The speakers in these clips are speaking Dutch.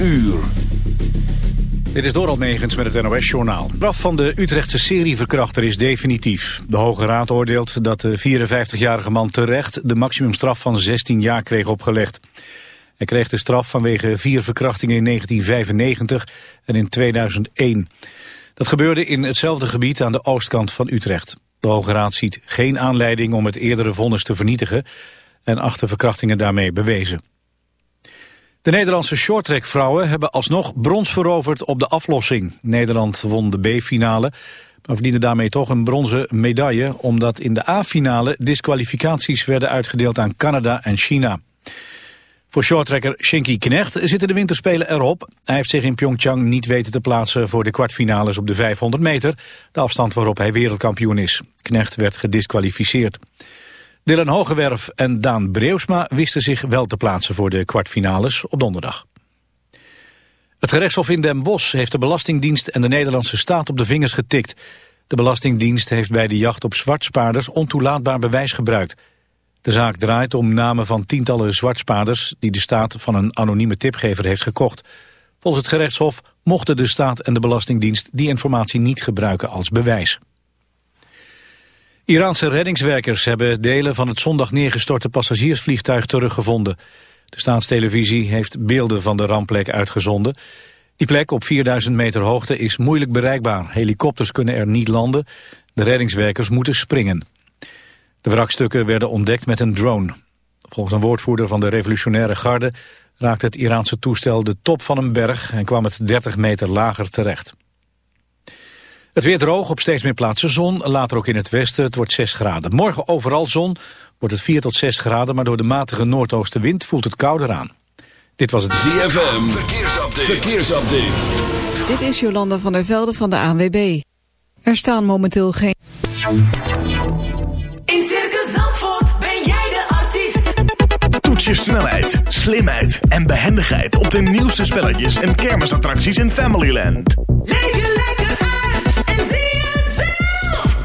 uur. Dit is Doral Megens met het NOS-journaal. Straf van de Utrechtse serieverkrachter is definitief. De Hoge Raad oordeelt dat de 54-jarige man terecht... de maximumstraf van 16 jaar kreeg opgelegd. Hij kreeg de straf vanwege vier verkrachtingen in 1995 en in 2001. Dat gebeurde in hetzelfde gebied aan de oostkant van Utrecht. De Hoge Raad ziet geen aanleiding om het eerdere vonnis te vernietigen... en acht verkrachtingen daarmee bewezen. De Nederlandse shorttrackvrouwen hebben alsnog brons veroverd op de aflossing. Nederland won de B-finale, maar verdiende daarmee toch een bronzen medaille... omdat in de A-finale disqualificaties werden uitgedeeld aan Canada en China. Voor shorttracker Shinky Knecht zitten de winterspelen erop. Hij heeft zich in Pyeongchang niet weten te plaatsen voor de kwartfinales op de 500 meter... de afstand waarop hij wereldkampioen is. Knecht werd gedisqualificeerd. Dylan Hogewerf en Daan Breusma wisten zich wel te plaatsen voor de kwartfinales op donderdag. Het gerechtshof in Den Bosch heeft de Belastingdienst en de Nederlandse staat op de vingers getikt. De Belastingdienst heeft bij de jacht op zwartspaarders ontoelaatbaar bewijs gebruikt. De zaak draait om namen van tientallen zwartspaarders die de staat van een anonieme tipgever heeft gekocht. Volgens het gerechtshof mochten de staat en de Belastingdienst die informatie niet gebruiken als bewijs. Iraanse reddingswerkers hebben delen van het zondag neergestorte passagiersvliegtuig teruggevonden. De staatstelevisie heeft beelden van de rampplek uitgezonden. Die plek op 4000 meter hoogte is moeilijk bereikbaar. Helikopters kunnen er niet landen. De reddingswerkers moeten springen. De wrakstukken werden ontdekt met een drone. Volgens een woordvoerder van de revolutionaire garde raakte het Iraanse toestel de top van een berg en kwam het 30 meter lager terecht. Het weer droog, op steeds meer plaatsen zon. Later ook in het westen, het wordt 6 graden. Morgen overal zon, wordt het 4 tot 6 graden... maar door de matige noordoostenwind voelt het kouder aan. Dit was het ZFM, verkeersupdate. verkeersupdate. Dit is Jolanda van der Velde van de ANWB. Er staan momenteel geen... In Circus Zandvoort ben jij de artiest. Toets je snelheid, slimheid en behendigheid... op de nieuwste spelletjes en kermisattracties in Familyland. Leef je lekker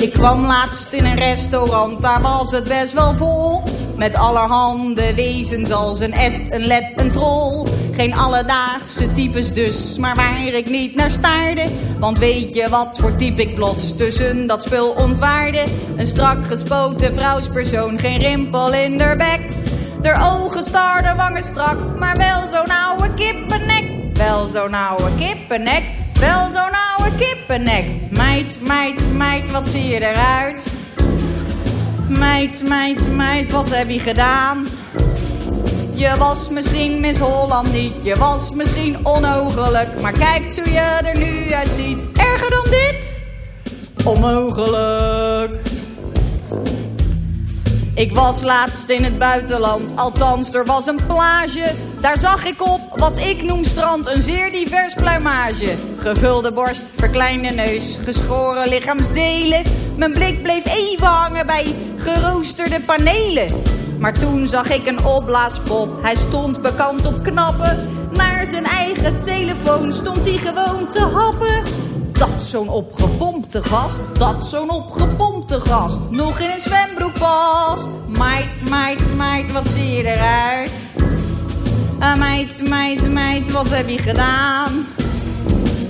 Ik kwam laatst in een restaurant, daar was het best wel vol. Met allerhande wezens als een est, een led, een troll. Geen alledaagse types dus, maar waar ik niet naar staarde. Want weet je wat voor type ik plots tussen dat spul ontwaarde? Een strak gespoten vrouwspersoon, geen rimpel in haar bek. Der ogen starden wangen strak, maar wel zo'n oude kippennek. Wel zo'n oude kippennek. Wel zo'n oude kippennek. Meid, meid, meid, wat zie je eruit? Meid, meid, meid, wat heb je gedaan? Je was misschien Miss Holland niet, je was misschien onogelijk. Maar kijk hoe je er nu uitziet. Erger dan dit? Onmogelijk. Ik was laatst in het buitenland, althans er was een plage. Daar zag ik op wat ik noem strand een zeer divers pluimage. Gevulde borst, verkleinde neus, geschoren lichaamsdelen. Mijn blik bleef even hangen bij geroosterde panelen. Maar toen zag ik een opblaaspop. Hij stond bekant op knappen. Naar zijn eigen telefoon stond hij gewoon te happen. Dat zo'n opgepompte gast, dat zo'n opgepompte gast nog in een zwembroek past. Meid, meid, meid, wat zie je eruit? Ah, meid, meid, meid, wat heb je gedaan?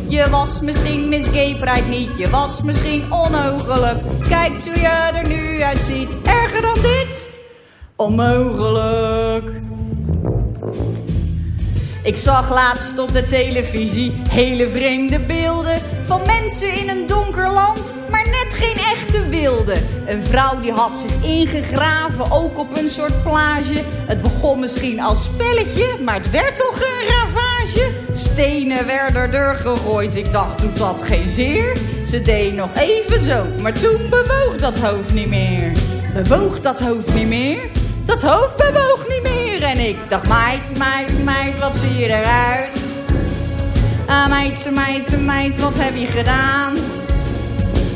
Je was misschien Miss niet, je was misschien onmogelijk. Kijk hoe je er nu uitziet, erger dan dit? Onmogelijk. Ik zag laatst op de televisie hele vreemde beelden van mensen in een donker land, maar net geen echte wilde. Een vrouw die had zich ingegraven, ook op een soort plage. Het begon misschien als spelletje, maar het werd toch een ravage. Stenen werden er gegooid, ik dacht doet dat geen zeer. Ze deed nog even zo, maar toen bewoog dat hoofd niet meer. Bewoog dat hoofd niet meer? Dat hoofd bewoog niet meer. En ik dacht, meid, meid, meid, wat zie je eruit? Ah, meid, meid, meid, wat heb je gedaan?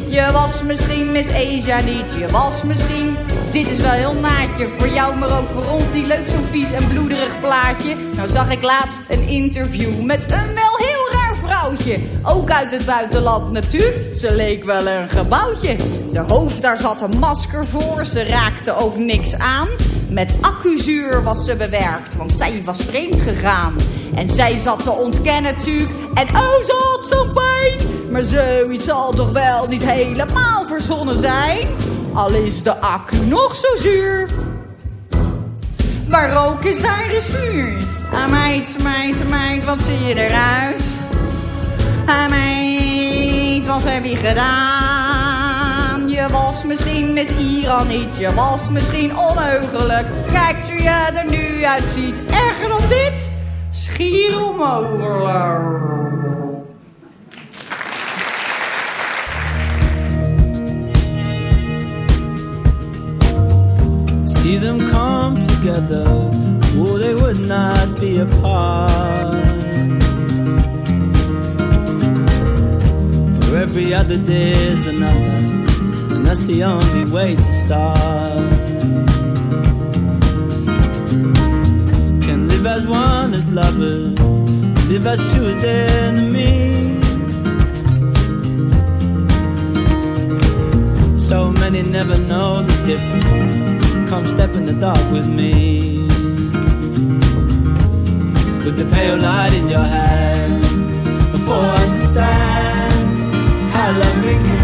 Je was misschien Miss Asia niet, je was misschien... Dit is wel heel naadje, voor jou maar ook voor ons die leuk zo'n vies en bloederig plaatje. Nou zag ik laatst een interview met een wel heel raar vrouwtje. Ook uit het buitenland natuurlijk, ze leek wel een gebouwtje. De hoofd, daar zat een masker voor, ze raakte ook niks aan. Met accuzuur was ze bewerkt, want zij was vreemd gegaan. En zij zat te ontkennen natuurlijk. En oh, ze had zo'n pijn. Maar zoiets zal toch wel niet helemaal verzonnen zijn? Al is de accu nog zo zuur. Waar is, daar is vuur. Ah, meid, meid, meid, wat zie je eruit? Ah, meid, wat heb je gedaan? Je was misschien Miss Iran niet, je was misschien onheugelijk. Kijk hoe je er nu uitziet, erger dan dit? Schier onmogelijk. See them come together, oh, they would not be apart. For every other day is another, that's the only way to start. Can live as one as lovers, live as two as enemies. So many never know the difference. Come step in the dark with me. With the pale light in your hands, before I understand how loving can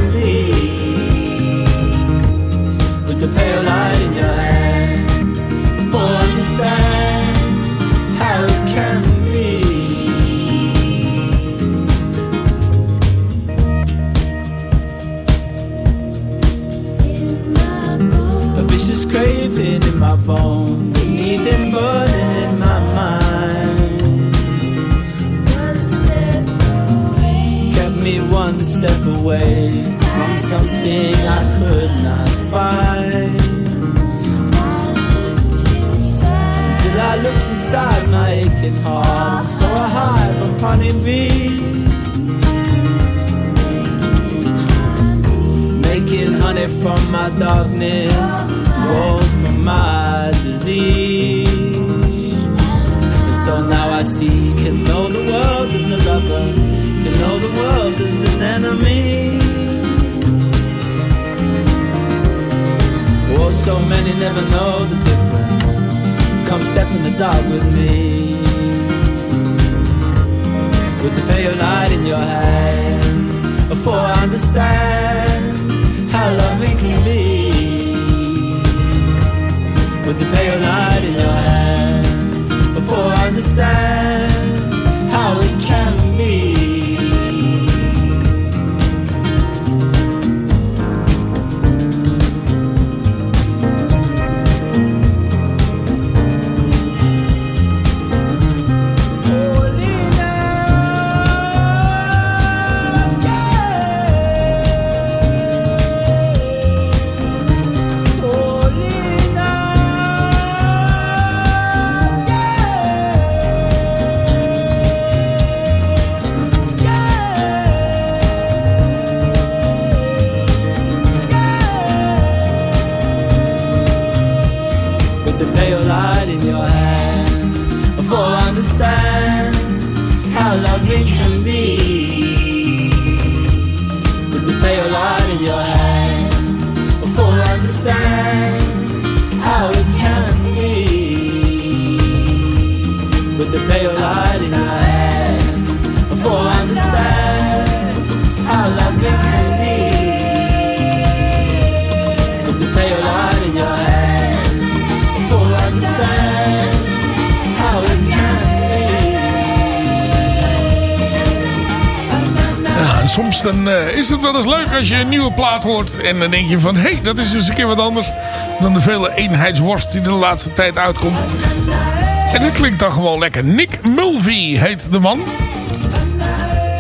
step away from something I could not find. I looked inside my aching heart, saw a hive of honeybees. Making honey from my darkness, gold from my disease. And so now I see, can know the world as a lover, can know the world as an enemy. Oh, so many never know the. Come step in the dark with me. With the pale light in your hands, before I understand how loving can be. With the pale light in your hands, before I understand how it can als je een nieuwe plaat hoort. En dan denk je van, hé, hey, dat is eens een keer wat anders dan de vele eenheidsworst die er de laatste tijd uitkomt. En dit klinkt dan gewoon lekker. Nick Mulvey heet de man.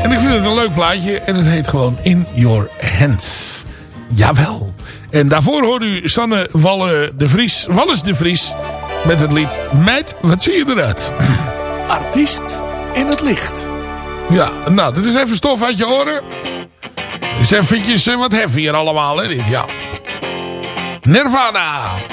En ik vind het een leuk plaatje. En het heet gewoon In Your Hands. Jawel. En daarvoor hoort u Sanne Walle de Vries, Wallis de Vries met het lied Meid, wat zie je eruit? Artiest in het licht. Ja, nou, dit is even stof uit je oren. Is eventjes eh, wat heavier allemaal, hè, dit, ja. Nirvana.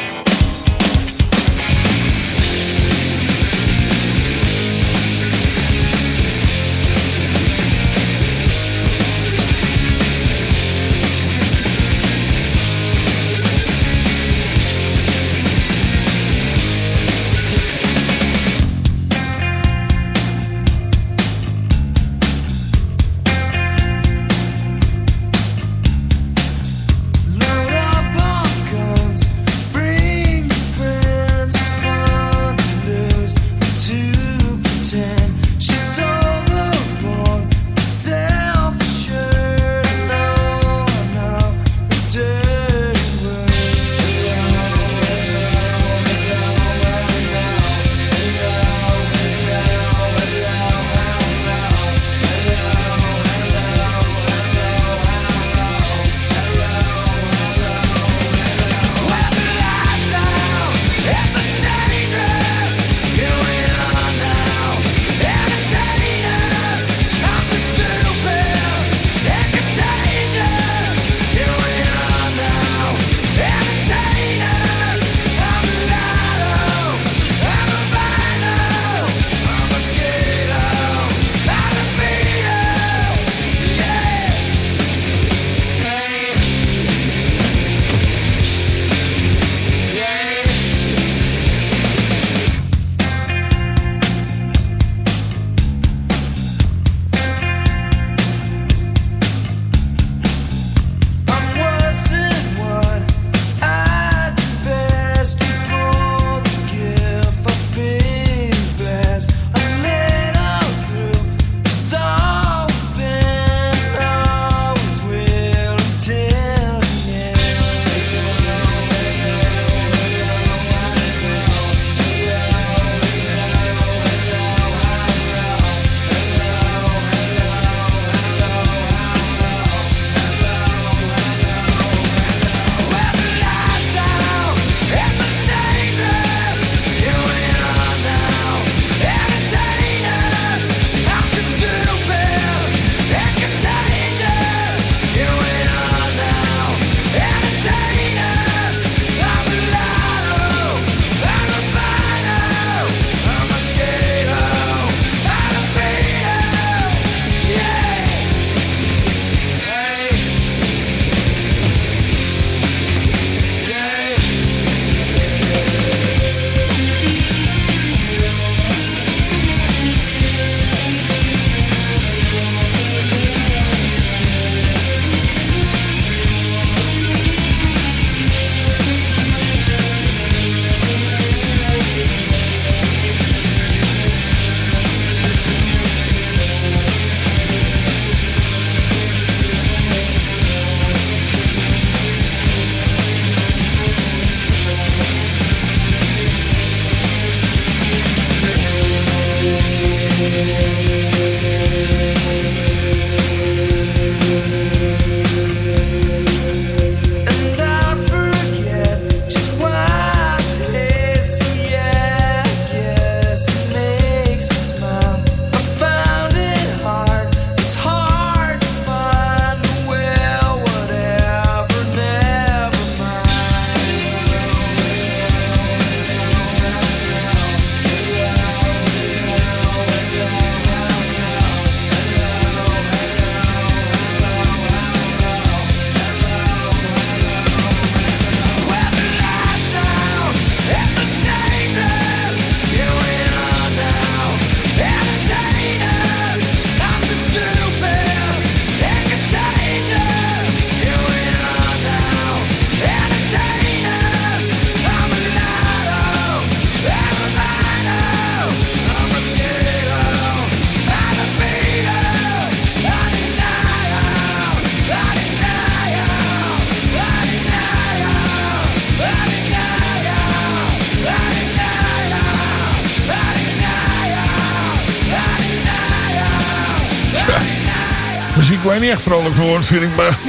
Waar je niet echt vrolijk voor wordt, vind ik maar.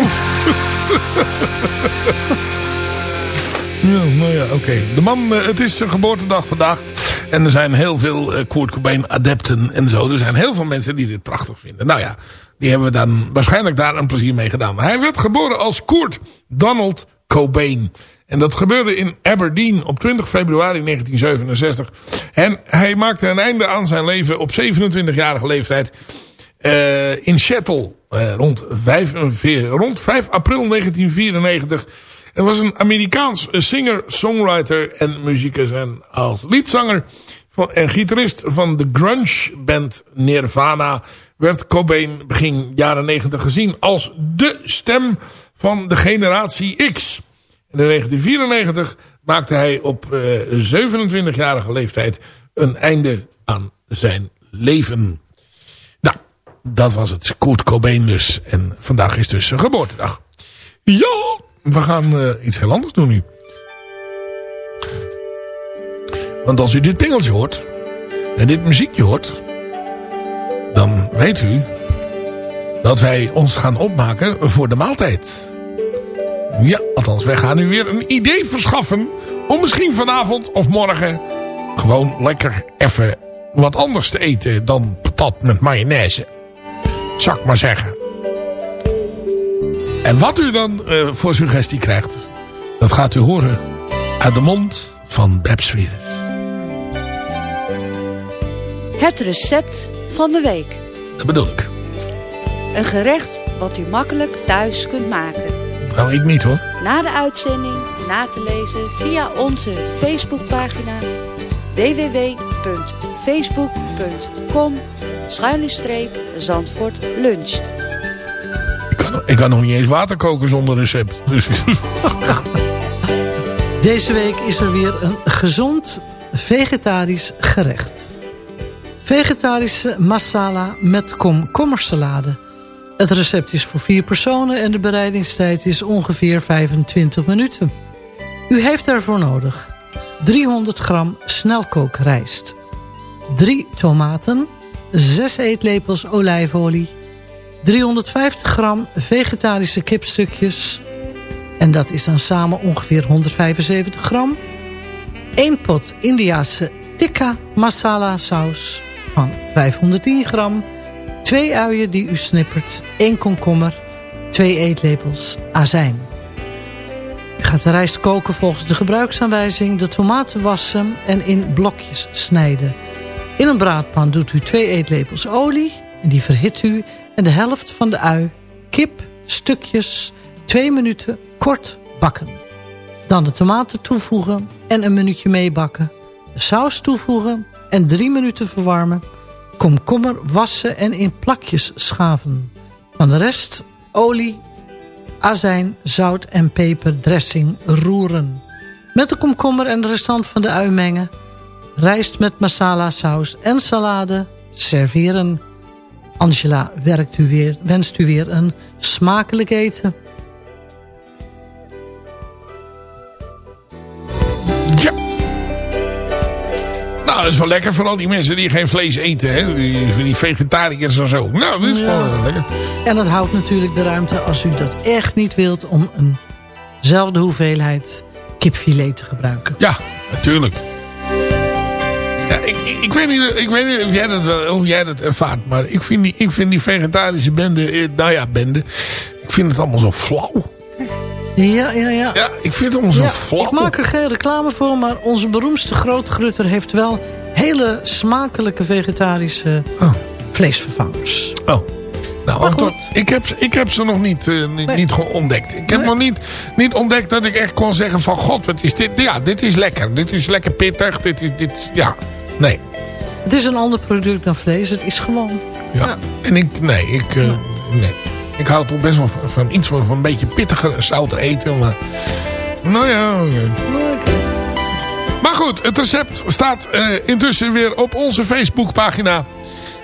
nou ja, oké. De man, eh, het is zijn geboortedag vandaag. En er zijn heel veel eh, Kurt Cobain adepten en zo. Er zijn heel veel mensen die dit prachtig vinden. Nou ja, die hebben dan waarschijnlijk daar een plezier mee gedaan. Hij werd geboren als Kurt Donald Cobain. En dat gebeurde in Aberdeen op 20 februari 1967. En hij maakte een einde aan zijn leven op 27-jarige leeftijd. eh, in Seattle eh, rond, 5, eh, rond 5 april 1994. Hij was een Amerikaans singer, songwriter en muzikus. En als liedzanger en gitarist van de grunge band Nirvana... werd Cobain begin jaren 90 gezien als de stem van de generatie X. En in 1994 maakte hij op eh 27-jarige leeftijd een einde aan zijn leven. Dat was het. Kurt Cobain dus. En vandaag is dus zijn geboortedag. Ja, we gaan eh, iets heel anders doen nu. Want als u dit pingeltje hoort en dit muziekje hoort, dan weet u dat wij ons gaan opmaken voor de maaltijd. Ja, althans, wij gaan u weer een idee verschaffen om misschien vanavond of morgen gewoon lekker even wat anders te eten dan patat met mayonaise. Zou ik maar zeggen. En wat u dan eh, voor suggestie krijgt, dat gaat u horen uit de mond van Beb Sweeters. Het recept van de week. Dat bedoel ik. Een gerecht wat u makkelijk thuis kunt maken. Nou, ik niet hoor. Na de uitzending na te lezen via onze Facebookpagina www.facebook.com Zandvoort luncht. Ik kan, ik kan nog niet eens water koken zonder recept. Dus Deze week is er weer een gezond vegetarisch gerecht. Vegetarische masala met komkommersalade. Het recept is voor vier personen en de bereidingstijd is ongeveer 25 minuten. U heeft ervoor nodig 300 gram snelkookrijst, 3 tomaten, 6 eetlepels olijfolie, 350 gram vegetarische kipstukjes... en dat is dan samen ongeveer 175 gram... 1 pot Indiase tikka masala saus van 510 gram... 2 uien die u snippert, 1 komkommer, 2 eetlepels azijn. U gaat de rijst koken volgens de gebruiksaanwijzing... de tomaten wassen en in blokjes snijden. In een braadpan doet u 2 eetlepels olie... en die verhit u en de helft van de ui, kip, stukjes... 2 minuten kort bakken. Dan de tomaten toevoegen en een minuutje meebakken. De saus toevoegen en 3 minuten verwarmen. Komkommer wassen en in plakjes schaven. Van de rest olie, azijn, zout en peper dressing roeren. Met de komkommer en de restant van de ui mengen. Rijst met masala saus en salade serveren. Angela werkt u weer, wenst u weer een smakelijk eten. Ja. Nou, dat is wel lekker voor al die mensen die geen vlees eten. Hè? Die, die vegetariërs en zo. Nou, dat is wel lekker. En het houdt natuurlijk de ruimte als u dat echt niet wilt... om eenzelfde hoeveelheid kipfilet te gebruiken. Ja, natuurlijk. Ja, ik, ik, weet niet, ik weet niet of, jij dat, hoe jij dat ervaart. Maar ik vind die, ik vind die vegetarische bende... eh, Nou ja, bende. Ik vind het allemaal zo flauw. Ja, ja, ja. Ja, ik vind het allemaal zo flauw. ik maak er geen reclame voor, maar onze beroemdste grootgrutter heeft wel hele smakelijke vegetarische vleesvervangers. Oh. Nou, wacht hoor. ik, heb, ze- ik heb ze nog niet, eh, niet, niet gewoon ontdekt. Ik heb nog niet, niet ontdekt dat ik echt kon zeggen van... God, wat is dit? Ja, dit is lekker. Dit is lekker pittig. Dit is, dit, ja, nee. Het is een ander product dan vlees, het is gewoon. Ja. En ik, nee, ik, eh, nee. Ik hou toch best wel van, iets van, van een beetje pittiger en zouter eten. Maar, nou ja. Maar goed, het recept staat eh, intussen weer op onze Facebookpagina.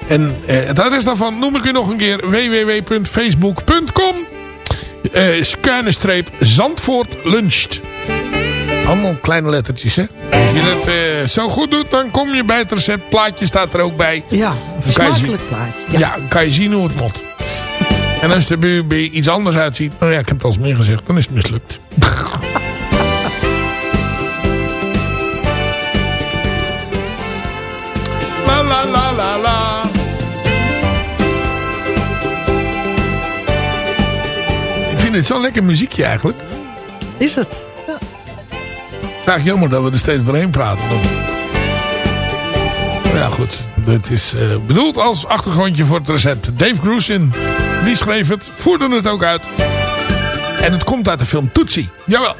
En eh, het adres daarvan noem ik u nog een keer. www.facebook.com eh schuine streep Zandvoort luncht. Allemaal kleine lettertjes, hè. Als je dat eh, zo goed doet, dan kom je bij het recept. Plaatje staat er ook bij. Ja, zien- smakelijk plaatje. Ja, dan kan je zien hoe het moet. En als het er bij iets anders uitziet, nou ja, ik heb het al eens meer gezegd, dan is het mislukt. la la la la la. Ik vind het zo'n lekker muziekje eigenlijk. Is het? Het is eigenlijk jammer dat we er steeds doorheen praten. ja, goed. Het is eh, bedoeld als achtergrondje voor het recept. Dave Grusin, die schreef het, voerde het ook uit. En het komt uit de film Tootsie. Jawel.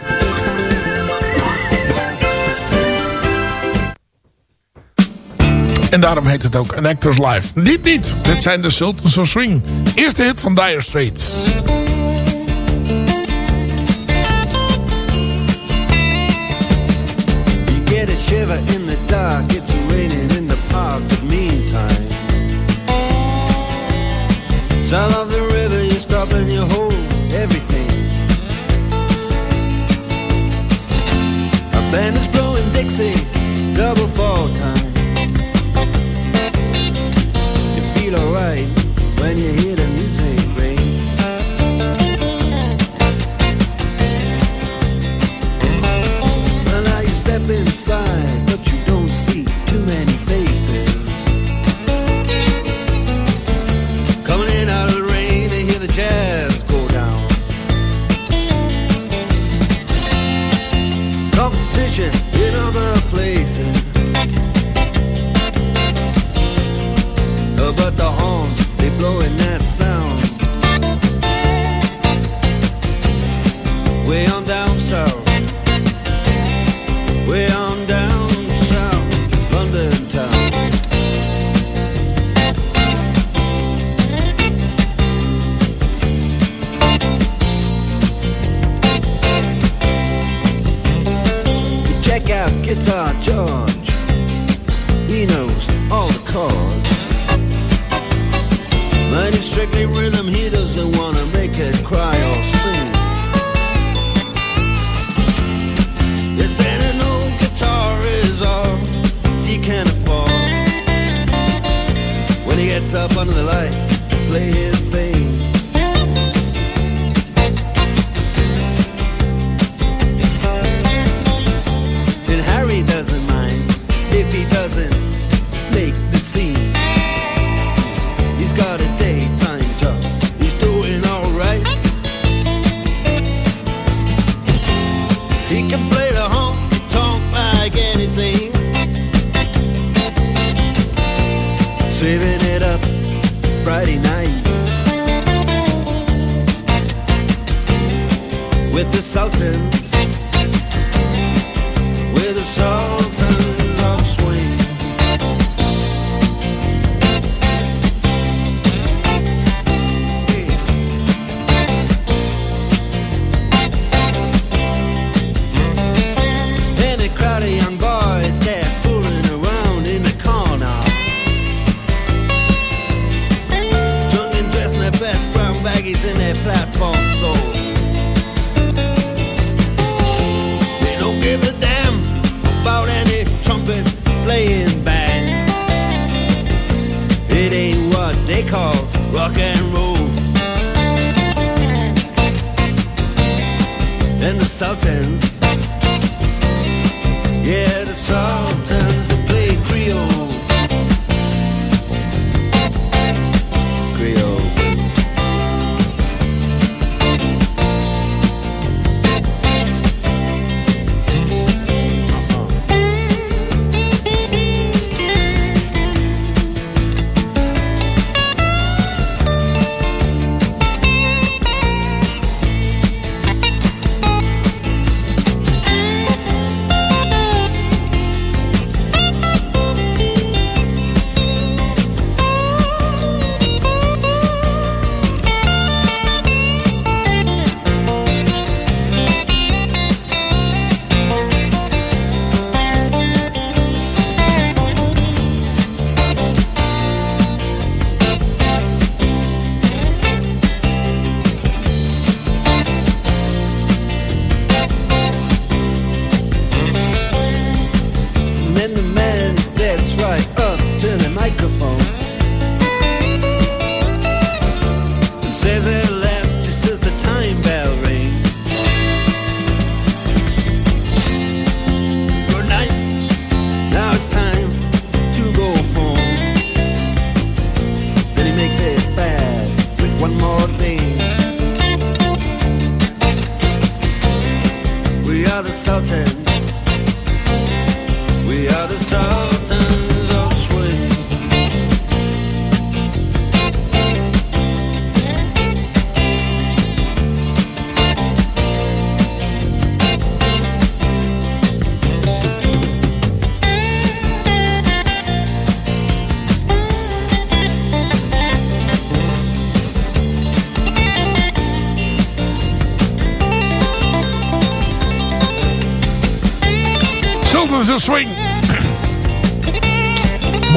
En daarom heet het ook An Actor's Life. Dit niet. Dit zijn de Sultans of Swing. Eerste hit van Dire Straits. Dark, it's raining in the park, but meantime. Sound of the river, you stop and you hold everything. A band is blowing Dixie, double fall time.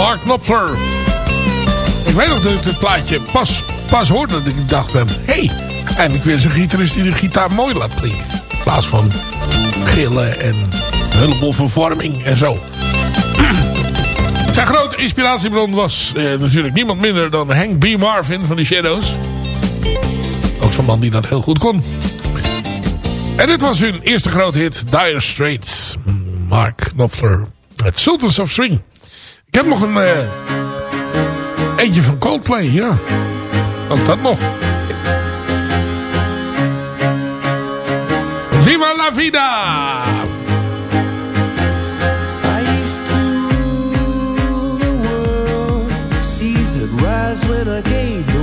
Mark Knopfler. Ik weet nog dat ik dit plaatje pas, pas hoorde. Dat ik dacht ben, hé, en eindelijk weer zo'n gitarist die de gitaar mooi laat klinken. In plaats van gillen en een heleboel vervorming en zo. Zijn grote inspiratiebron was eh, natuurlijk niemand minder dan Hank B. Marvin van de Shadows. Ook zo'n man die dat heel goed kon. En dit was hun eerste grote hit, Dire Straits. Mark Knopfler, het Sultans of Swing. Ik heb nog een eh, eentje van Coldplay, ja. Ook dat nog. Viva la vida! I used to rule the world. Caesar rise when I gave it.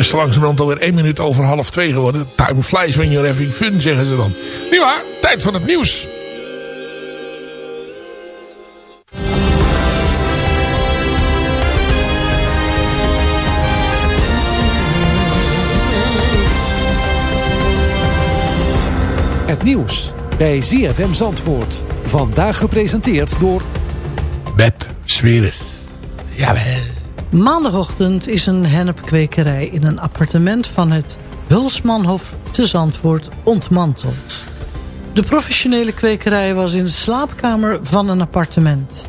is langzaam langzamerhand alweer 1 minuut over half 2 geworden. Time flies when you're having fun, zeggen ze dan. Nu maar, tijd van het nieuws. Het nieuws bij ZFM Zandvoort. Vandaag gepresenteerd door... Beb Sweris. Jawel. Maandagochtend is een hennepkwekerij in een appartement van het Hulsmanhof te Zandvoort ontmanteld. De professionele kwekerij was in de slaapkamer van een appartement.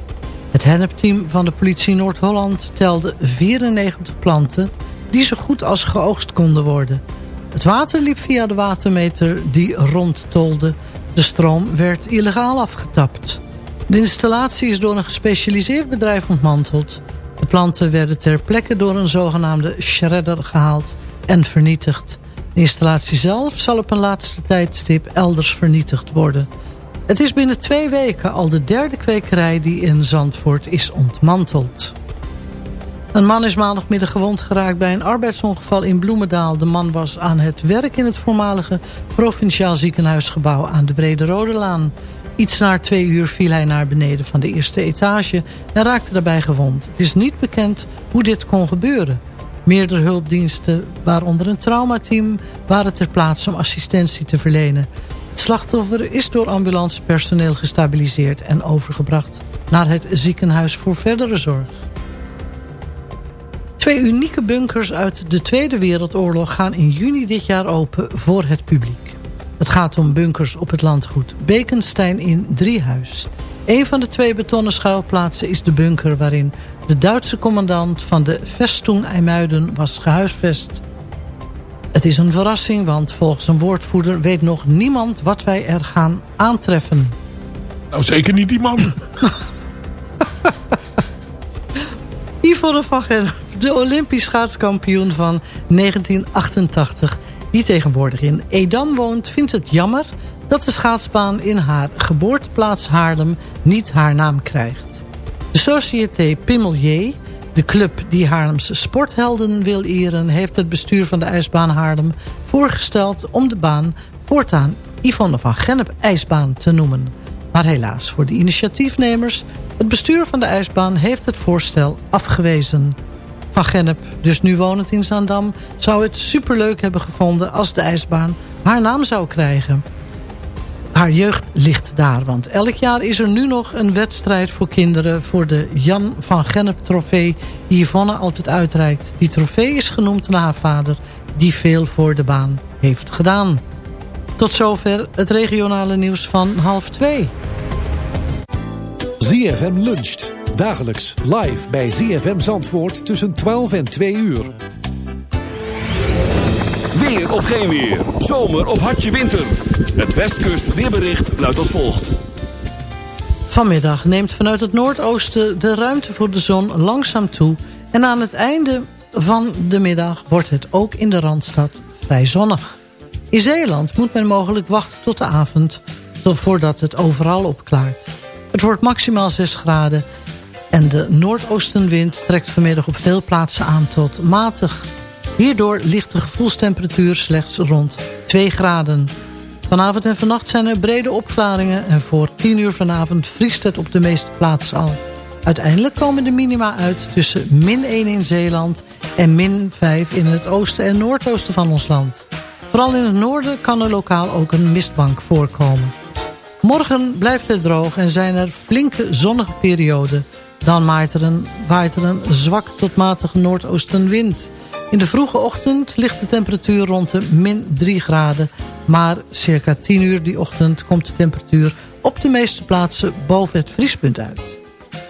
Het hennepteam van de politie Noord-Holland telde 94 planten... die zo goed als geoogst konden worden. Het water liep via de watermeter die rondtolde. De stroom werd illegaal afgetapt. De installatie is door een gespecialiseerd bedrijf ontmanteld. De planten werden ter plekke door een zogenaamde shredder gehaald en vernietigd. De installatie zelf zal op een laatste tijdstip elders vernietigd worden. Het is binnen twee weken al de derde kwekerij die in Zandvoort is ontmanteld. Een man is maandagmiddag gewond geraakt bij een arbeidsongeval in Bloemendaal. De man was aan het werk in het voormalige provinciaal ziekenhuisgebouw aan de Brede Rode Laan. Iets na twee uur viel hij naar beneden van de eerste etage en raakte daarbij gewond. Het is niet bekend hoe dit kon gebeuren. Meerdere hulpdiensten, waaronder een traumateam, waren ter plaatse om assistentie te verlenen. Het slachtoffer is door ambulancepersoneel gestabiliseerd en overgebracht naar het ziekenhuis voor verdere zorg. Twee unieke bunkers uit de Tweede Wereldoorlog gaan in juni dit jaar open voor het publiek. Het gaat om bunkers op het landgoed Bekenstein in Driehuis. Een van de twee betonnen schuilplaatsen is de bunker waarin de Duitse commandant van de Vestung IJmuiden was gehuisvest. Het is een verrassing, want volgens een woordvoerder weet nog niemand wat wij er gaan aantreffen. Nou, zeker niet die man. Yvonne van Gerp, de Olympisch schaatskampioen van 1988... die tegenwoordig in Edam woont, vindt het jammer... dat de schaatsbaan in haar geboorteplaats Haarlem niet haar naam krijgt. De Société Pimmelier, de club die Haarlemse sporthelden wil eren... heeft het bestuur van de ijsbaan Haarlem voorgesteld... om de baan voortaan Yvonne van Gennep ijsbaan te noemen... Maar helaas voor de initiatiefnemers, het bestuur van de ijsbaan heeft het voorstel afgewezen. Van Gennep, dus nu wonend in Zaandam, zou het superleuk hebben gevonden als de ijsbaan haar naam zou krijgen. Haar jeugd ligt daar, want elk jaar is er nu nog een wedstrijd voor kinderen... voor de Jan van Gennep trofee die Yvonne altijd uitreikt. Die trofee is genoemd naar haar vader, die veel voor de baan heeft gedaan. Tot zover het regionale nieuws van half twee. ZFM luncht. Dagelijks live bij ZFM Zandvoort tussen 12 en 2 uur. Weer of geen weer. Zomer of hartje winter. Het Westkust weerbericht luidt als volgt. Vanmiddag neemt vanuit het noordoosten de ruimte voor de zon langzaam toe... en aan het einde van de middag wordt het ook in de Randstad vrij zonnig. In Zeeland moet men mogelijk wachten tot de avond... voordat het overal opklaart. Het wordt maximaal 6 graden... en de noordoostenwind trekt vanmiddag op veel plaatsen aan tot matig. Hierdoor ligt de gevoelstemperatuur slechts rond 2 graden. Vanavond en vannacht zijn er brede opklaringen... en voor 10 uur vanavond vriest het op de meeste plaatsen al. Uiteindelijk komen de minima uit tussen min 1 in Zeeland... en min 5 in het oosten en noordoosten van ons land. Vooral in het noorden kan er lokaal ook een mistbank voorkomen. Morgen blijft het droog en zijn er flinke zonnige perioden. Dan waait er een, zwak tot matige noordoostenwind. In de vroege ochtend ligt de temperatuur rond de min 3 graden. Maar circa 10 uur die ochtend komt de temperatuur op de meeste plaatsen boven het vriespunt uit.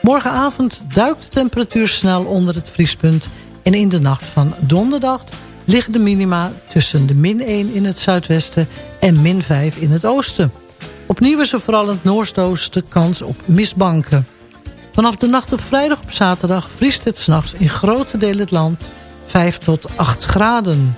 Morgenavond duikt de temperatuur snel onder het vriespunt. En in de nacht van donderdag liggen de minima tussen de min 1 in het zuidwesten en min 5 in het oosten. Opnieuw is er vooral in het noordoosten kans op mistbanken. Vanaf de nacht op vrijdag op zaterdag vriest het s'nachts in grote delen het land 5 tot 8 graden.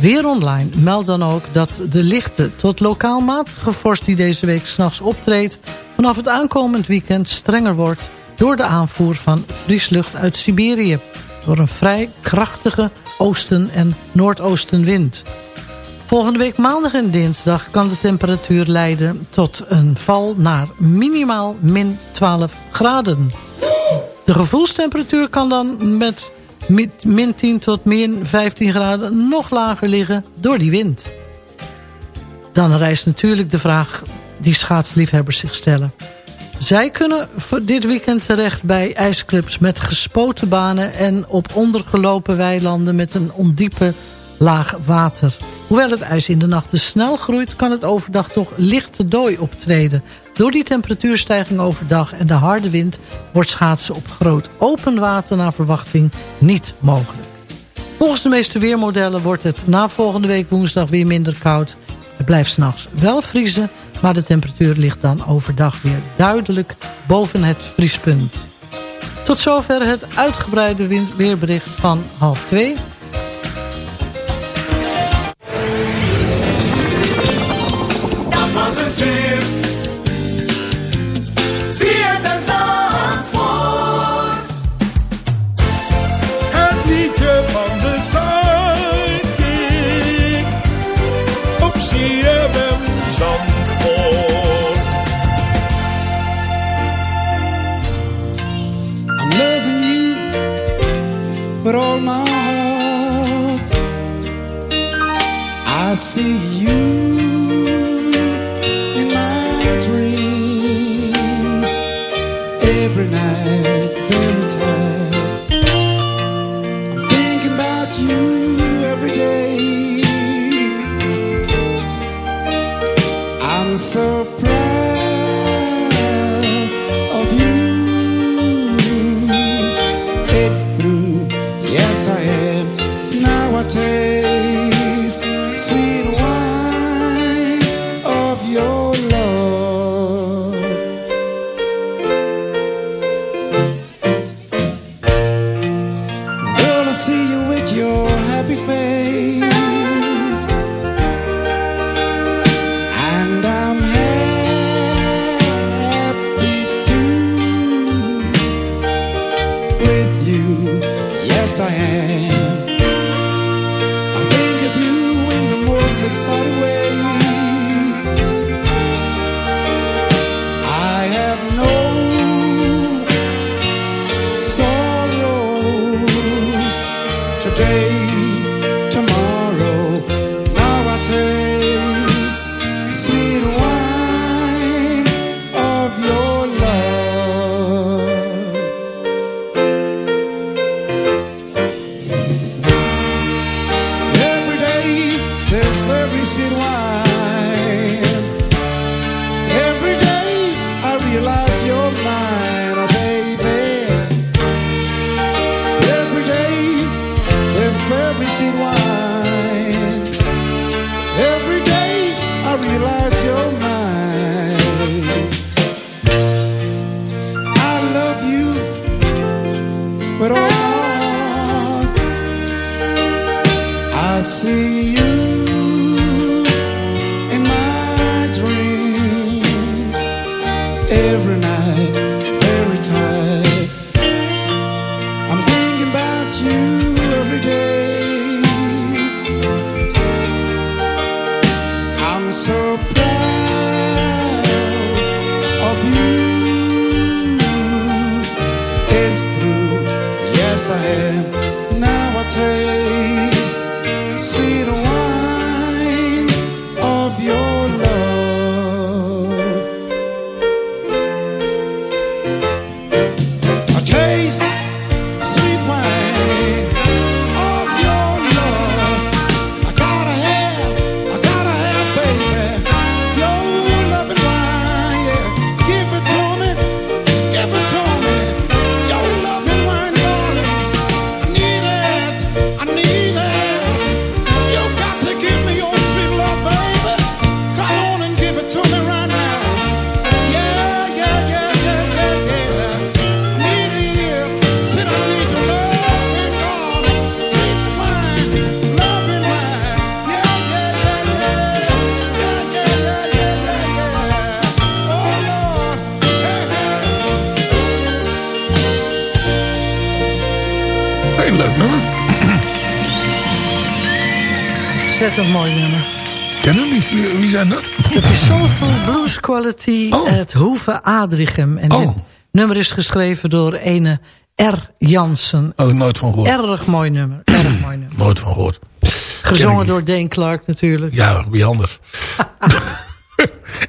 Weer online meldt dan ook dat de lichte tot lokaal matige vorst die deze week s'nachts optreedt... vanaf het aankomend weekend strenger wordt door de aanvoer van vrieslucht uit Siberië. Door een vrij krachtige oosten- en noordoostenwind. Volgende week maandag en dinsdag kan de temperatuur leiden tot een val naar minimaal min 12 graden. De gevoelstemperatuur kan dan met min 10 tot min 15 graden nog lager liggen door die wind. Dan rijst natuurlijk de vraag die schaatsliefhebbers zich stellen. Zij kunnen voor dit weekend terecht bij ijsclubs met gespoten banen... en op ondergelopen weilanden met een ondiepe laag water. Hoewel het ijs in de nachten snel groeit... kan het overdag toch lichte dooi optreden. Door die temperatuurstijging overdag en de harde wind... wordt schaatsen op groot open water naar verwachting niet mogelijk. Volgens de meeste weermodellen wordt het na volgende week woensdag weer minder koud. Het blijft s'nachts wel vriezen, maar de temperatuur ligt dan overdag weer duidelijk boven het vriespunt. Tot zover het uitgebreide weerbericht van half twee. all my heart. I see you in my dreams every night, very tight. I'm thinking about you every day. I'm so Adrichem. En oh. nummer is geschreven door ene R. Jansen. Oh, nooit van gehoord. Erg mooi nummer. Erg mooi nummer. nooit van gehoord. Gezongen door Dane Clark natuurlijk. Ja, wie anders.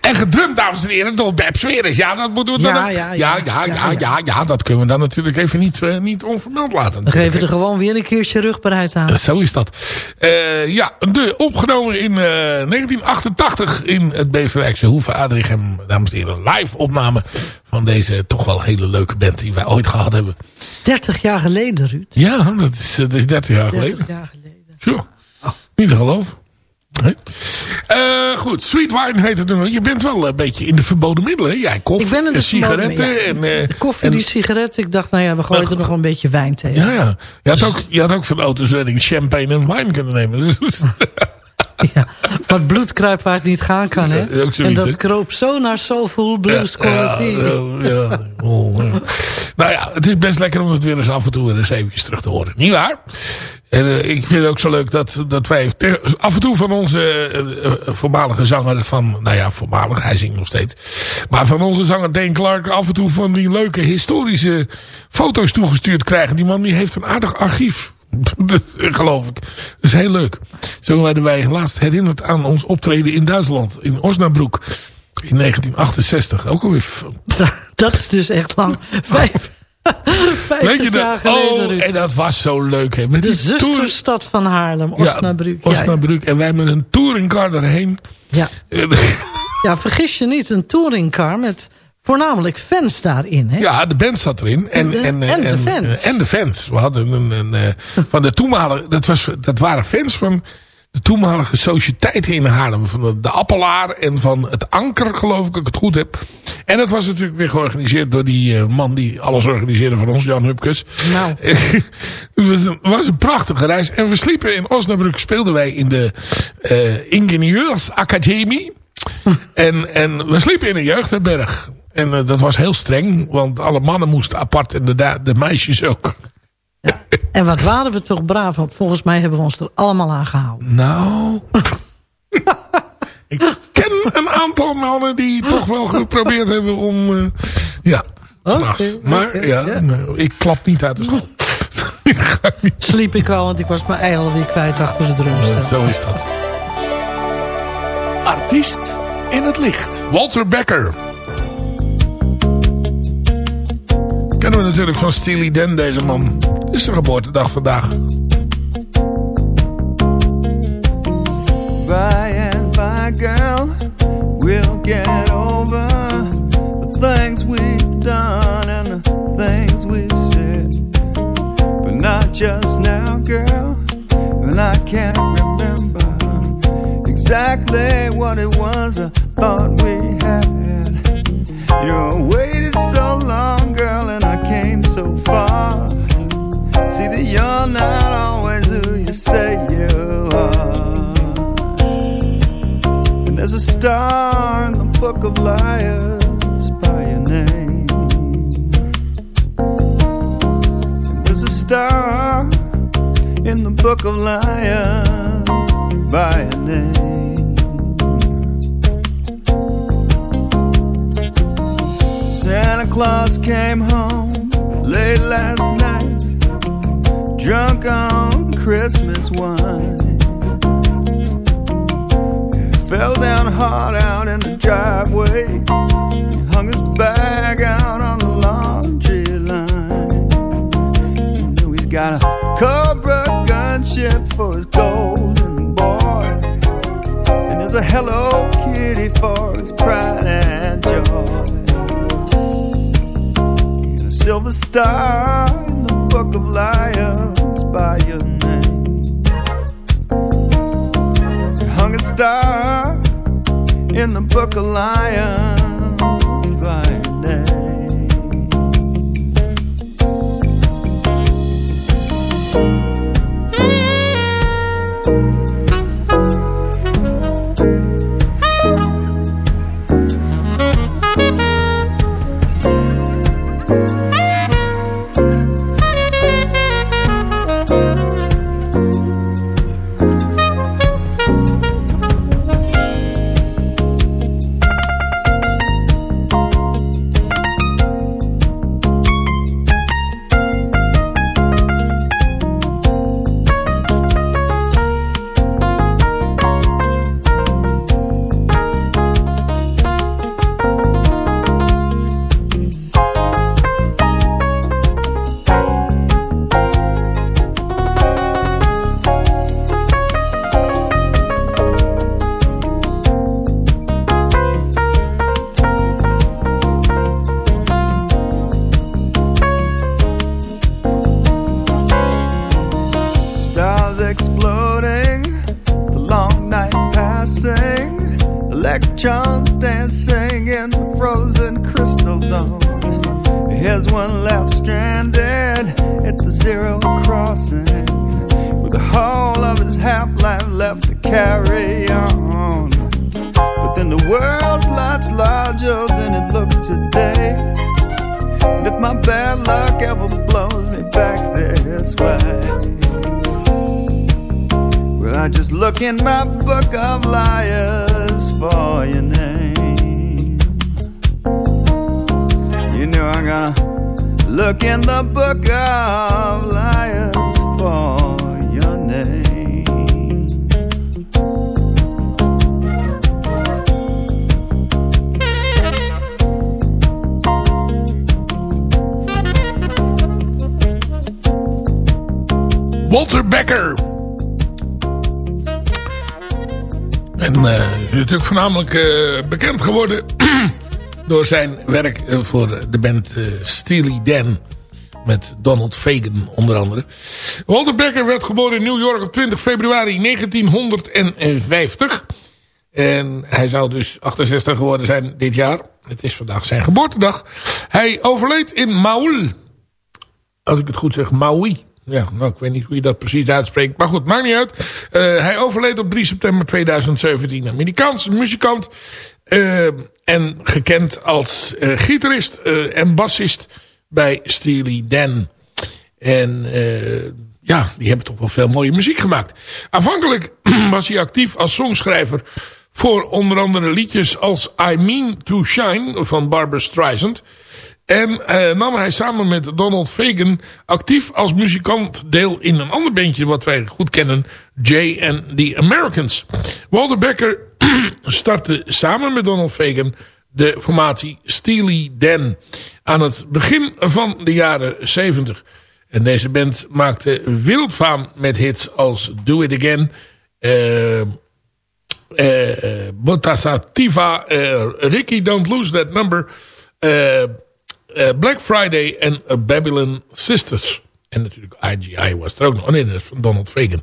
en gedrumd, dames en heren, door Beb Sweres. Ja, dat moeten we dan... Ja, ja, ja, ja. ja, ja, ja, ja, dat kunnen we dan natuurlijk even niet, eh, niet onvermeld laten. Dan geven we er gewoon weer een keertje rugbaarheid aan. Eh, Zo is dat. Eh, ja, de, opgenomen in eh, 1988 in het Beverwijkse Hoeve Adrichem. Dames en heren, live opname van deze toch wel hele leuke band die wij ooit gehad hebben. 30 jaar geleden, Ruud. Ja, dat is, dat is 30 jaar 30 geleden. jaar geleden. Zo, niet te geloven. Nee. Eh, goed, Sweet Wine heet het. Je bent wel een beetje in de verboden middelen. Jij koffie Ik ben in de sigaretten. ja. En, eh, De koffie, en- die sigaret. Ik dacht, nou ja, we gooien er nog wel een beetje wijn tegen. Ja, ja. Je had ook, je had ook van de autoswedding champagne en wine kunnen nemen. Dus- Maar het bloed kruipt waar het niet gaan kan, hè? Ja, zoiets, en dat hè? kroop zo naar Soulful Blues Quality. Ja, ja, ja. Oh, ja. nou ja, het is best lekker om het weer eens af en toe weer eens eventjes terug te horen. Niet waar? En eh, ik vind het ook zo leuk dat, dat wij af en toe van onze eh, eh, voormalige zanger van, nou ja, voormalig, hij zingt nog steeds. Maar van onze zanger Dane Clark af en toe van die leuke historische foto's toegestuurd krijgen. Die man die heeft een aardig archief. Dat geloof ik. Dat is heel leuk. Zo werden wij laatst herinnerd aan ons optreden in Duitsland. In Osnabrück. In 1968. Ook alweer... f- Dat is dus echt lang. Vijf, Weet je 50 jaar dat? geleden, Oh, en dat was zo leuk. Hè. Met De zusterstad van Haarlem, Osnabrück. Ja, Osnabrück. En wij met een touringcar erheen. Ja. ja, vergis je niet, een touringcar met voornamelijk fans daarin. Hè? Ja, de band zat erin. En, En de- en, en de en, fans. En de fans. We hadden een, een, eh, van de toenmalige... Dat, was, dat waren fans van de toenmalige sociëteiten in Haarlem. Van de, de Appelaar en van het Anker, geloof ik, ik het goed heb. En dat was natuurlijk weer georganiseerd door die eh, man die alles organiseerde van ons, Jan Hupkes. Nou. het was een, was een prachtige reis. En we sliepen in Osnabrück, speelden wij in de eh Ingenieursacademie. en, en we sliepen in een jeugdherberg. En eh, dat was heel streng, want alle mannen moesten apart en de, meisjes ook. En wat waren we toch braaf, want volgens mij hebben we ons er allemaal aan gehouden. Nou... ik ken een aantal mannen die toch wel geprobeerd hebben om... eh, ja, s'nachts. maar ja, nou, ik klap niet uit de school. Sliep ik al, want ik was mijn ei alweer kwijt achter de drumstel. Zo is dat. Artiest in het licht. Walter Becker. Kennen we natuurlijk van Steely Dan, deze man. Het is zijn geboortedag vandaag. By and by, girl, we'll get over the things we've done and the things we've said. But not just now, girl, and I can't remember exactly what it was I thought we had. You waited so long, girl, and say you are. And there's a star in the book of liars by your name. And there's a star in the book of liars by your name. Santa Claus came home late last night, drunk on Christmas wine. Fell down hard out in the driveway, hung his bag out on the laundry line. Know he's got a Cobra gunship for his golden boy, and there's a Hello Kitty for his pride and joy and a silver star in the book of liars by your name. Hung a star in the book of liars dome. Here's one left stranded at the zero crossing, with the whole of his half life left to carry on. But then the world's lots larger than it looks today. And if my bad luck ever blows me back this way, well, I just look in my book of liars for your name. You know I'm gonna look in the book of liars for your name. Walter Becker. En eh, hij is natuurlijk voornamelijk eh, bekend geworden door zijn werk eh, voor de band eh, Steely Dan. Met Donald Fagen onder andere. Walter Becker werd geboren in New York op 20 februari 1950. En hij zou dus 68 geworden zijn dit jaar. Het is vandaag zijn geboortedag. Hij overleed in Maul. Als ik het goed zeg, Maui. Ja, nou, ik weet niet hoe je dat precies uitspreekt. Maar goed, maakt niet uit. Eh, hij overleed op 3 september 2017. Amerikaanse muzikant. En gekend als eh, gitarist eh, en bassist bij Steely Dan. En eh, ja, die hebben toch wel veel mooie muziek gemaakt. Aanvankelijk was hij actief als songschrijver voor onder andere liedjes als I Mean to Shine van Barbara Streisand. En nam hij samen met Donald Fagen actief als muzikant deel in een ander bandje wat wij goed kennen. Jay and the Americans. Walter Becker startte samen met Donald Fagen de formatie Steely Dan. Aan het begin van de jaren 70. En deze band maakte wereldfaam met hits als Do It Again... eh eh Botasativa, eh Ricky Don't Lose That Number... Black Friday en Babylon Sisters. En natuurlijk IGI was er ook nog. Oh nee, dat is van Donald Fagan.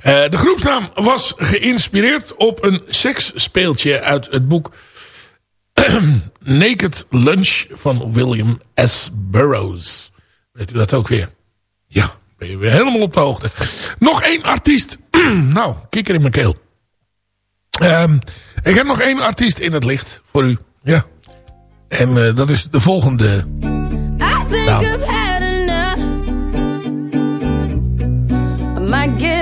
Eh, de groepsnaam was geïnspireerd op een seksspeeltje uit het boek Naked Lunch van William S. Burroughs. Weet u dat ook weer? Ja, ben je weer helemaal op de hoogte. Nog één artiest. nou, kikker in mijn keel. Ehm, ik heb nog één artiest in het licht voor u. Ja. En eh, dat is de volgende. I think Nou. I get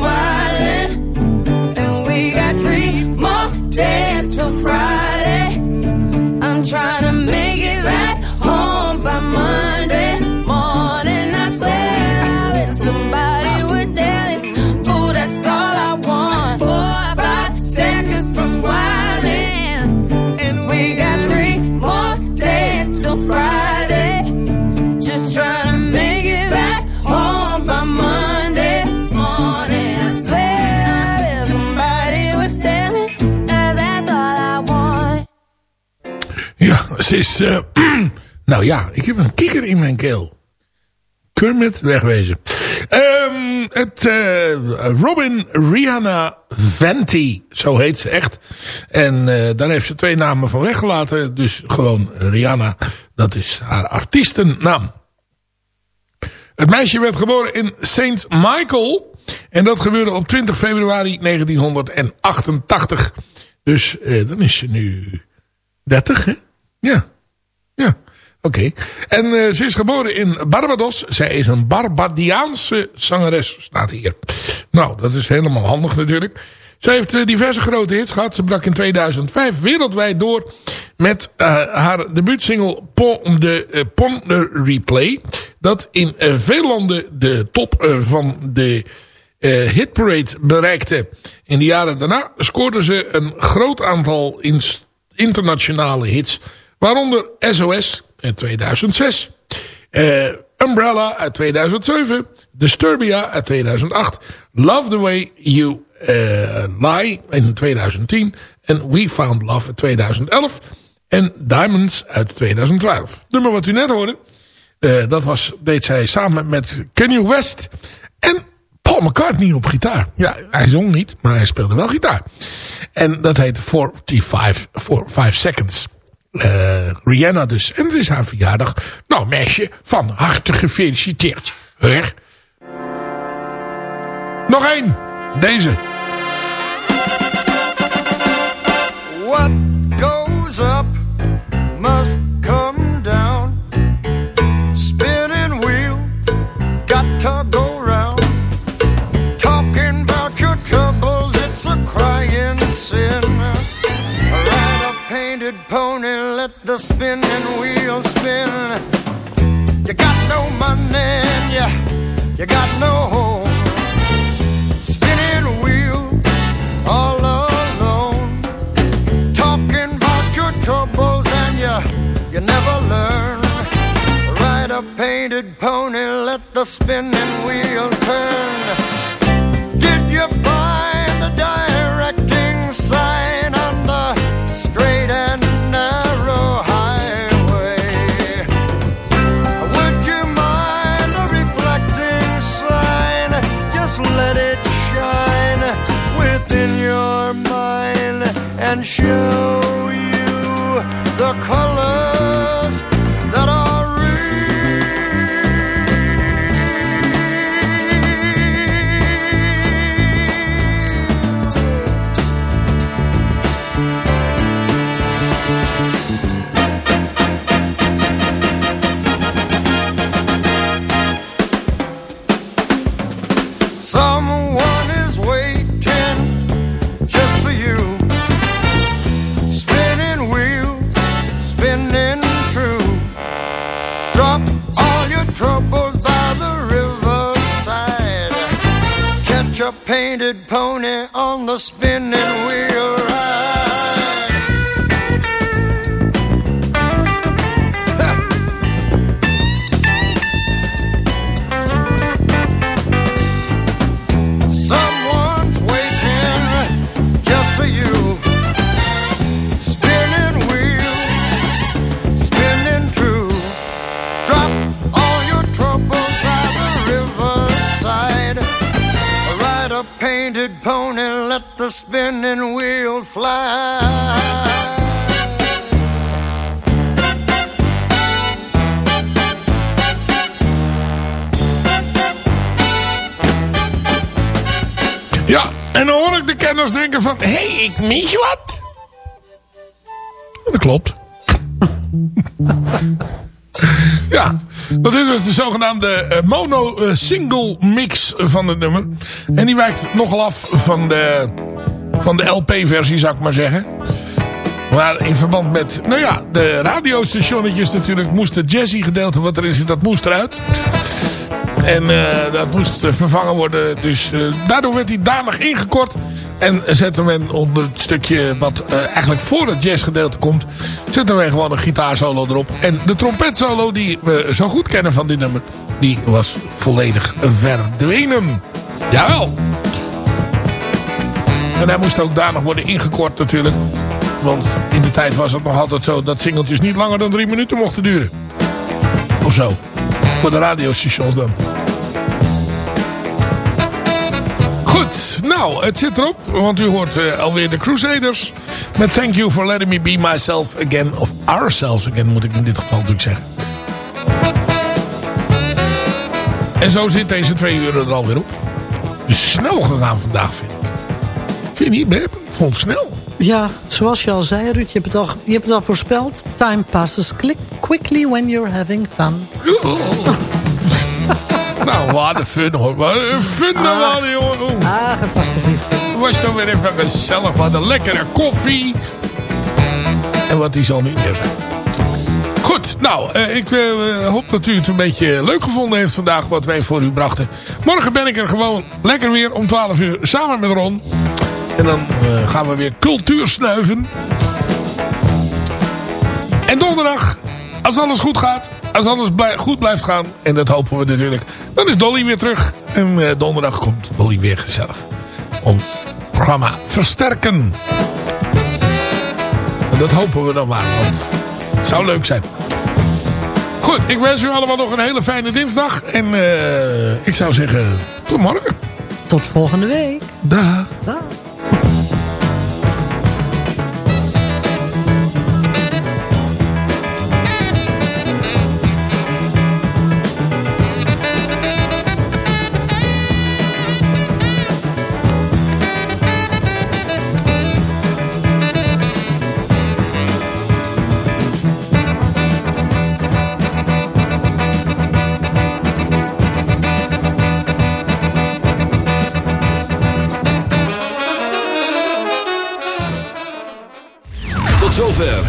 Is... eh, nou ja, ik heb een kikker in mijn keel. Kermit, wegwezen. Ehm, het eh, Robin Rihanna Venti, zo heet ze echt. En eh, daar heeft ze twee namen van weggelaten. Dus gewoon Rihanna, dat is haar artiestennaam. Het meisje werd geboren in St. Michael. En dat gebeurde op 20 februari 1988. Dus dan is ze nu 30, hè? Ja. Ja. Oké. En eh, ze is geboren in Barbados. Zij is een Barbadiaanse zangeres, staat hier. Nou, dat is helemaal handig natuurlijk. Ze heeft eh, diverse grote hits gehad. Ze brak in 2005 wereldwijd door met eh, haar debuutsingle Pon de, Pon de Replay. Dat in veel landen de top van de hitparade bereikte. In de jaren daarna scoorde ze een groot aantal internationale hits. Waaronder SOS in 2006. eh, Umbrella uit 2007. Disturbia uit 2008. Love the Way You eh, Lie in 2010. En We Found Love in 2011. En Diamonds uit 2012. Het nummer wat u net hoorde. eh, dat was, deed zij samen met Kanye West. En Paul McCartney op gitaar. Ja, hij zong niet, maar hij speelde wel gitaar. En dat heet 45 for 5 Seconds. Eh, Rihanna dus. En het is haar verjaardag. Nou meisje, van harte gefeliciteerd. Her. Nog één. Deze. What the spinning wheel spin. You got no money, and you, you got no home. Spinning wheel, all alone talking about your troubles and you you never learn. Ride a painted pony, let the spinning wheel show good pony. Denken van... Hé, hey, ik mis wat. En dat klopt. ja, dat is dus de zogenaamde eh, mono eh, single mix van het nummer. En die wijkt nogal af van de, van de LP-versie, zou ik maar zeggen. Maar in verband met, nou ja, de radiostationnetjes natuurlijk moest het jazzy gedeelte wat erin zit, dat moest eruit. En eh, dat moest vervangen worden. Dus daardoor werd hij danig ingekort. En zette men onder het stukje wat eh, eigenlijk voor het jazzgedeelte komt... zette men gewoon een gitaarsolo erop. En de trompetsolo die we zo goed kennen van dit nummer... die was volledig verdwenen. Jawel. En hij moest ook danig worden ingekort natuurlijk. Want in de tijd was het nog altijd zo... dat singeltjes niet langer dan drie minuten mochten duren. Of zo. Voor de radiostations dan. Goed, nou, het zit erop. Want u hoort uh, alweer de Crusaders. Met Thank You for Letting Me Be Myself Again. Of Ourselves Again, moet ik in dit geval natuurlijk zeggen. En zo zit deze twee uur er alweer op. Dus snel gegaan vandaag, vind ik. Vind je niet, Beb? Ik vond het snel. Ja, zoals je al zei, Ruud, je hebt het al, je hebt het al voorspeld. Time passes quickly when you're having fun. Nou, wat een fun hoor. Wat een fun Ah. wel, jongen. Ah, alsjeblieft. was dan weer even gezellig. Wat een lekkere koffie. En wat die zal niet meer zijn. Goed, nou, eh, ik eh, hoop dat u het een beetje leuk gevonden heeft vandaag wat wij voor u brachten. Morgen ben ik er gewoon lekker weer om 12 uur samen met Ron. En dan eh, gaan we weer cultuur snuiven. En donderdag, als alles goed gaat, als alles blij- goed blijft gaan, en dat hopen we natuurlijk, dan is Dolly weer terug. En eh, donderdag komt Dolly weer gezellig ons programma versterken. En dat hopen we dan maar, het zou leuk zijn. Goed, ik wens u allemaal nog een hele fijne dinsdag. En eh, ik zou zeggen, tot morgen. Tot volgende week. Dag. Dag.